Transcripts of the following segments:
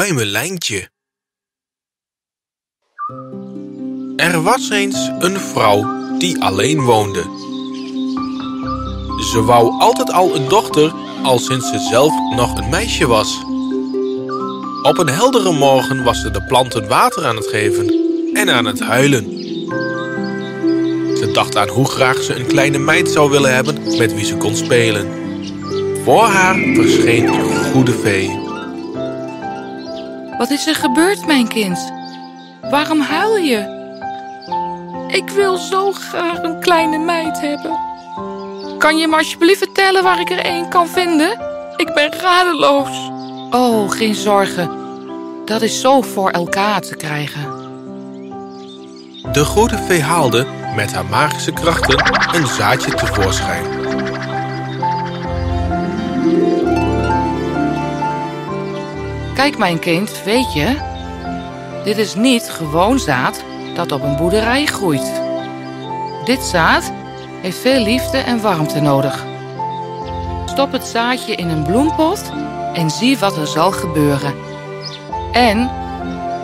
Duimelijntje. Er was eens een vrouw die alleen woonde. Ze wou altijd al een dochter, al sinds ze zelf nog een meisje was. Op een heldere morgen was ze de planten water aan het geven en aan het huilen. Ze dacht aan hoe graag ze een kleine meid zou willen hebben met wie ze kon spelen. Voor haar verscheen een goede vee. Wat is er gebeurd, mijn kind? Waarom huil je? Ik wil zo graag een kleine meid hebben. Kan je me alsjeblieft vertellen waar ik er een kan vinden? Ik ben radeloos. Oh, geen zorgen. Dat is zo voor elkaar te krijgen. De goede vee haalde met haar magische krachten een zaadje tevoorschijn. Kijk, mijn kind, weet je... Dit is niet gewoon zaad dat op een boerderij groeit. Dit zaad heeft veel liefde en warmte nodig. Stop het zaadje in een bloempot en zie wat er zal gebeuren. En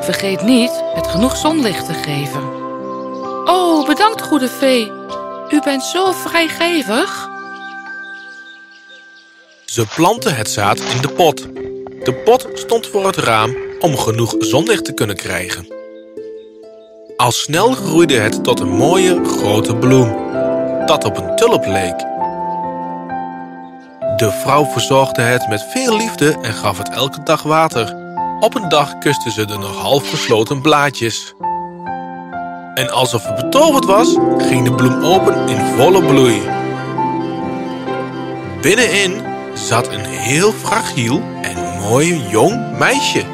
vergeet niet het genoeg zonlicht te geven. Oh, bedankt, goede vee. U bent zo vrijgevig. Ze plantte het zaad in de pot. De pot stond voor het raam om genoeg zonlicht te kunnen krijgen. Al snel groeide het tot een mooie grote bloem, dat op een tulp leek. De vrouw verzorgde het met veel liefde en gaf het elke dag water. Op een dag kuste ze de nog half gesloten blaadjes. En alsof het betoverd was, ging de bloem open in volle bloei. Binnenin zat een heel fragiel en mooi jong meisje.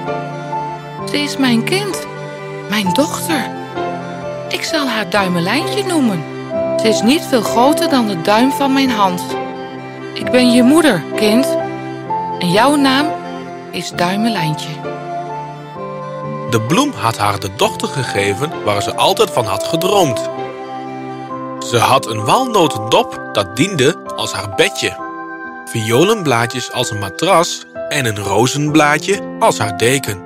Ze is mijn kind, mijn dochter. Ik zal haar Duimelijntje noemen. Ze is niet veel groter dan de duim van mijn hand. Ik ben je moeder, kind. En jouw naam is Duimelijntje. De bloem had haar de dochter gegeven waar ze altijd van had gedroomd. Ze had een walnotendop dat diende als haar bedje. Violenblaadjes als een matras en een rozenblaadje als haar deken.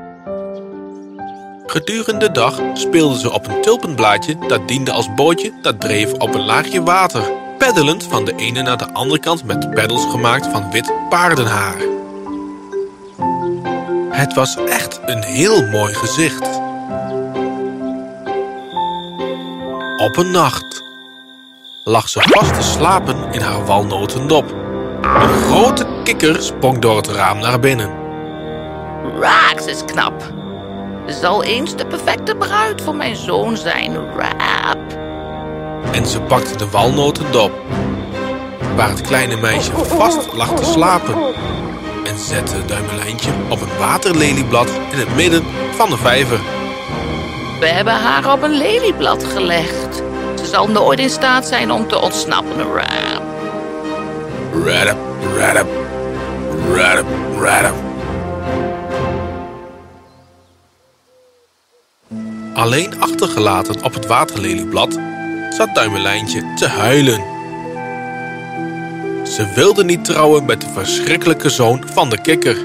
Gedurende de dag speelde ze op een tulpenblaadje dat diende als bootje dat dreef op een laagje water, peddelend van de ene naar de andere kant met peddels gemaakt van wit paardenhaar. Het was echt een heel mooi gezicht. Op een nacht lag ze vast te slapen in haar walnotendop. Een grote kikker sprong door het raam naar binnen. Raaks is knap. Zal eens de perfecte bruid voor mijn zoon zijn, Rap. En ze pakte de walnotendop, waar het kleine meisje vast lag te slapen. En zette Duimelijntje op een waterlelieblad in het midden van de vijver. We hebben haar op een lelieblad gelegd. Ze zal nooit in staat zijn om te ontsnappen, Rap. Radap, radap, radap, radap. Alleen achtergelaten op het waterlelieblad zat Duimelijntje te huilen. Ze wilde niet trouwen met de verschrikkelijke zoon van de kikker.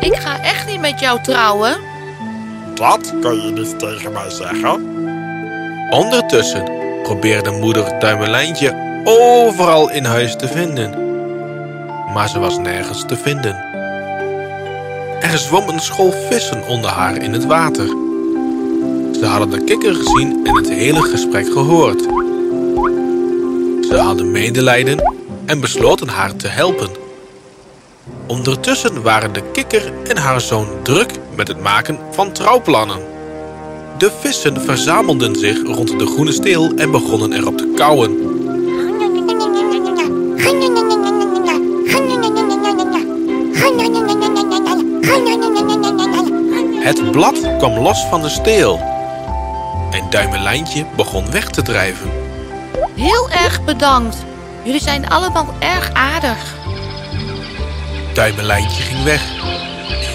Ik ga echt niet met jou trouwen. Dat kan je niet tegen mij zeggen. Ondertussen probeerde moeder Duimelijntje overal in huis te vinden. Maar ze was nergens te vinden. Er zwom een school vissen onder haar in het water. Ze hadden de kikker gezien en het hele gesprek gehoord. Ze hadden medelijden en besloten haar te helpen. Ondertussen waren de kikker en haar zoon druk met het maken van trouwplannen. De vissen verzamelden zich rond de groene steel en begonnen erop te kauwen. Het blad kwam los van de steel. En Duimelijntje begon weg te drijven. Heel erg bedankt. Jullie zijn allemaal erg aardig. Duimelijntje ging weg.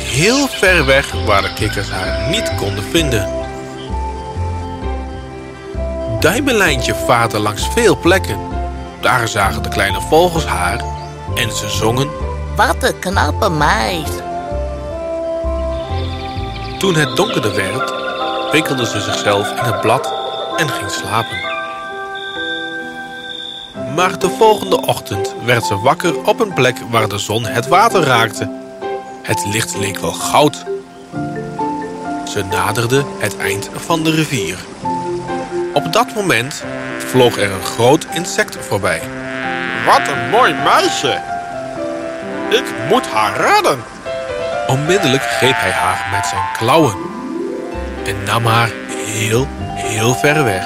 Heel ver weg waar de kikkers haar niet konden vinden. Duimelijntje vaarde langs veel plekken. Daar zagen de kleine vogels haar en ze zongen... Wat een knappe meid. Toen het donkerder werd, wikkelde ze zichzelf in het blad en ging slapen. Maar de volgende ochtend werd ze wakker op een plek waar de zon het water raakte. Het licht leek wel goud. Ze naderde het eind van de rivier. Op dat moment vloog er een groot insect voorbij. Wat een mooi meisje. Ik moet haar redden. Onmiddellijk greep hij haar met zijn klauwen en nam haar heel, heel ver weg.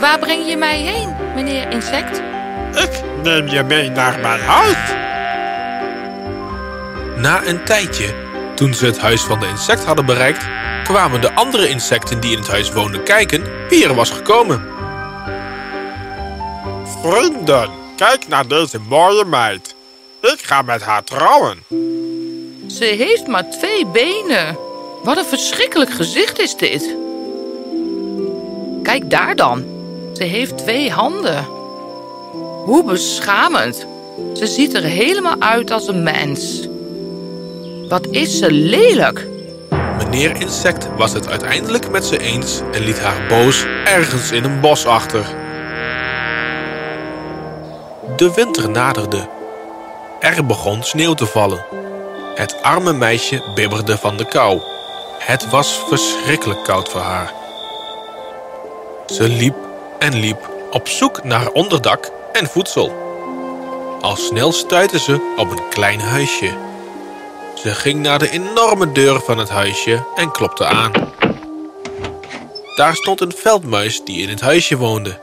Waar breng je mij heen, meneer Insect? Ik neem je mee naar mijn huis. Na een tijdje, toen ze het huis van de insect hadden bereikt, kwamen de andere insecten die in het huis woonden kijken wie er was gekomen. Vrienden, kijk naar deze mooie meid. Ik ga met haar trouwen. Ze heeft maar twee benen. Wat een verschrikkelijk gezicht is dit. Kijk daar dan. Ze heeft twee handen. Hoe beschamend. Ze ziet er helemaal uit als een mens. Wat is ze lelijk. Meneer Insect was het uiteindelijk met ze eens en liet haar boos ergens in een bos achter. De winter naderde. Er begon sneeuw te vallen. Het arme meisje bibberde van de kou. Het was verschrikkelijk koud voor haar. Ze liep en liep op zoek naar onderdak en voedsel. Al snel stuitte ze op een klein huisje. Ze ging naar de enorme deur van het huisje en klopte aan. Daar stond een veldmuis die in het huisje woonde.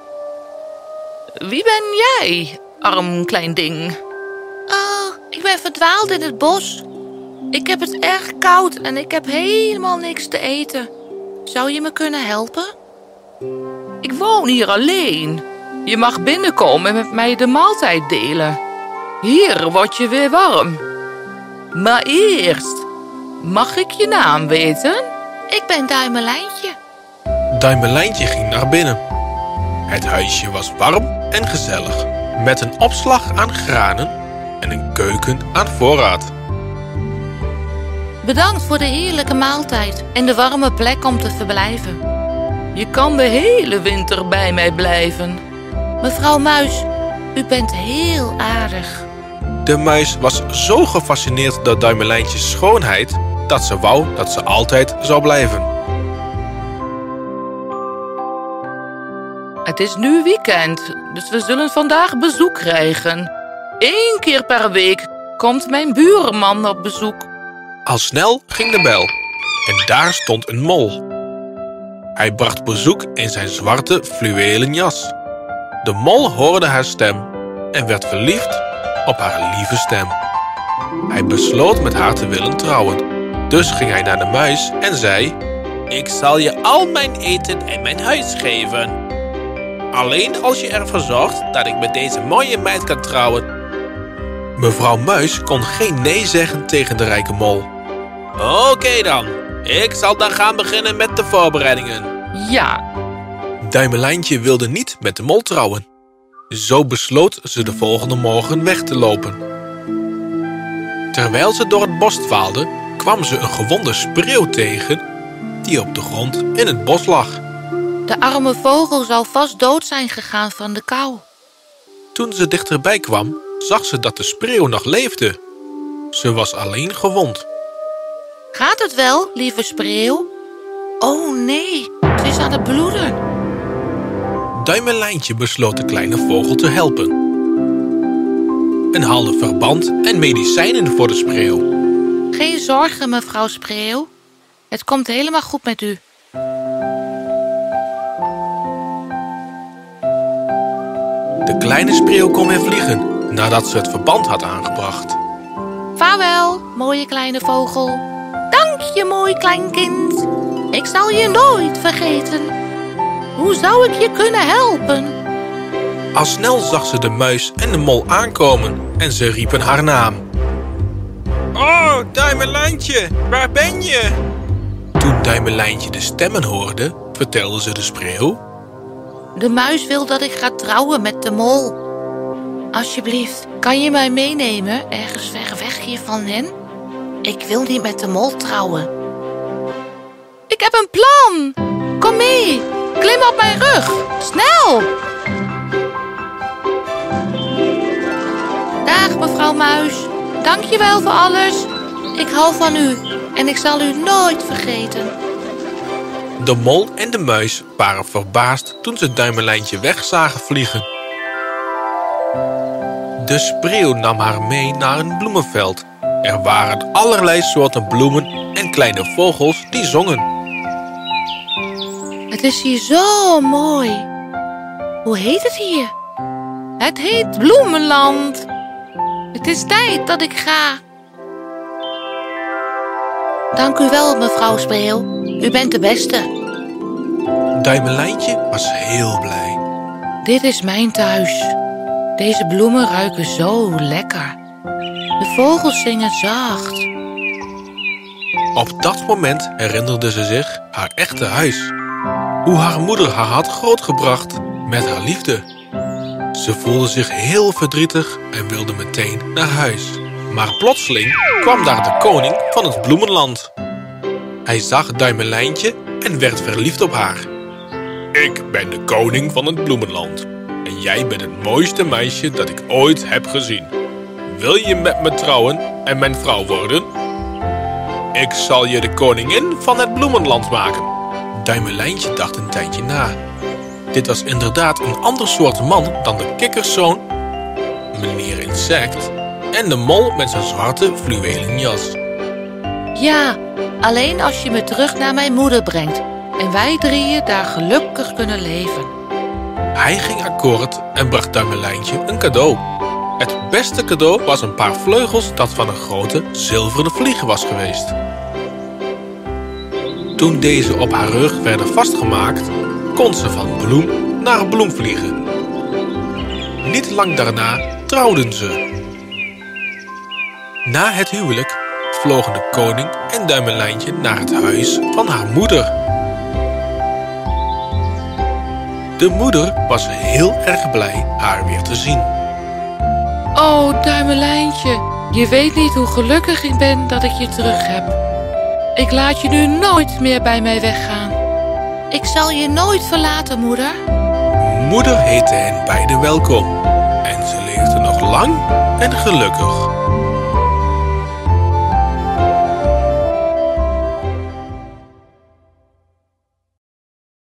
Wie ben jij, arm klein ding? Oh, ik ben verdwaald in het bos. Ik heb het erg koud en ik heb helemaal niks te eten. Zou je me kunnen helpen? Ik woon hier alleen. Je mag binnenkomen en met mij de maaltijd delen. Hier word je weer warm. Maar eerst, mag ik je naam weten? Ik ben Duimelijntje. Duimelijntje ging naar binnen. Het huisje was warm en gezellig, met een opslag aan granen en een keuken aan voorraad. Bedankt voor de heerlijke maaltijd en de warme plek om te verblijven. Je kan de hele winter bij mij blijven. Mevrouw Muis, u bent heel aardig. De muis was zo gefascineerd door Duimelijntjes schoonheid dat ze wou dat ze altijd zou blijven. Het is nu weekend, dus we zullen vandaag bezoek krijgen. Eén keer per week komt mijn buurman op bezoek. Al snel ging de bel en daar stond een mol. Hij bracht bezoek in zijn zwarte fluwelen jas. De mol hoorde haar stem en werd verliefd op haar lieve stem. Hij besloot met haar te willen trouwen. Dus ging hij naar de muis en zei... Ik zal je al mijn eten en mijn huis geven. Alleen als je ervoor zorgt dat ik met deze mooie meid kan trouwen. Mevrouw Muis kon geen nee zeggen tegen de rijke mol. Oké dan, ik zal dan gaan beginnen met de voorbereidingen. Ja, Duimelijntje wilde niet met de mol trouwen. Zo besloot ze de volgende morgen weg te lopen. Terwijl ze door het bos dwaalde, kwam ze een gewonde spreeuw tegen... die op de grond in het bos lag. De arme vogel zal vast dood zijn gegaan van de kou. Toen ze dichterbij kwam, zag ze dat de spreeuw nog leefde. Ze was alleen gewond. Gaat het wel, lieve spreeuw? Oh nee, ze is aan het bloeden. Duimelijntje besloot de kleine vogel te helpen. En haalde verband en medicijnen voor de spreeuw. Geen zorgen, mevrouw Spreeuw. Het komt helemaal goed met u. De kleine spreeuw kon weer vliegen nadat ze het verband had aangebracht. Vaarwel, mooie kleine vogel. Dank je, mooi klein kind. Ik zal je nooit vergeten. Hoe zou ik je kunnen helpen? Al snel zag ze de muis en de mol aankomen en ze riepen haar naam. Oh, Duimelijntje, waar ben je? Toen Duimelijntje de stemmen hoorde, vertelde ze de spreeuw. De muis wil dat ik ga trouwen met de mol. Alsjeblieft, kan je mij meenemen ergens ver weg hier van hen? Ik wil niet met de mol trouwen. Ik heb een plan. Kom mee. Klim op mijn rug. Snel. Dag, mevrouw Muis. Dank je wel voor alles. Ik hou van u en ik zal u nooit vergeten. De mol en de muis waren verbaasd toen ze Duimelijntje weg zagen vliegen. De spreeuw nam haar mee naar een bloemenveld. Er waren allerlei soorten bloemen en kleine vogels die zongen. Het is hier zo mooi. Hoe heet het hier? Het heet Bloemenland. Het is tijd dat ik ga. Dank u wel, mevrouw Spreeuw. U bent de beste. Duimelijntje was heel blij. Dit is mijn thuis. Deze bloemen ruiken zo lekker. De vogels zingen zacht. Op dat moment herinnerde ze zich haar echte huis. Hoe haar moeder haar had grootgebracht met haar liefde. Ze voelde zich heel verdrietig en wilde meteen naar huis. Maar plotseling kwam daar de koning van het bloemenland. Hij zag Duimelijntje en werd verliefd op haar. Ik ben de koning van het bloemenland. En jij bent het mooiste meisje dat ik ooit heb gezien. Wil je met me trouwen en mijn vrouw worden? Ik zal je de koningin van het bloemenland maken. Duimelijntje dacht een tijdje na. Dit was inderdaad een ander soort man dan de kikkerszoon, meneer Insect en de mol met zijn zwarte fluwelen jas. Ja, alleen als je me terug naar mijn moeder brengt en wij drieën daar gelukkig kunnen leven. Hij ging akkoord en bracht Duimelijntje een cadeau. Het beste cadeau was een paar vleugels dat van een grote zilveren vlieg was geweest. Toen deze op haar rug werden vastgemaakt, kon ze van bloem naar bloem vliegen. Niet lang daarna trouwden ze. Na het huwelijk vlogen de koning en Duimelijntje naar het huis van haar moeder. De moeder was heel erg blij haar weer te zien. Oh, Duimelijntje, je weet niet hoe gelukkig ik ben dat ik je terug heb. Ik laat je nu nooit meer bij mij weggaan. Ik zal je nooit verlaten, moeder. Moeder heette hen beiden welkom en ze leefden nog lang en gelukkig.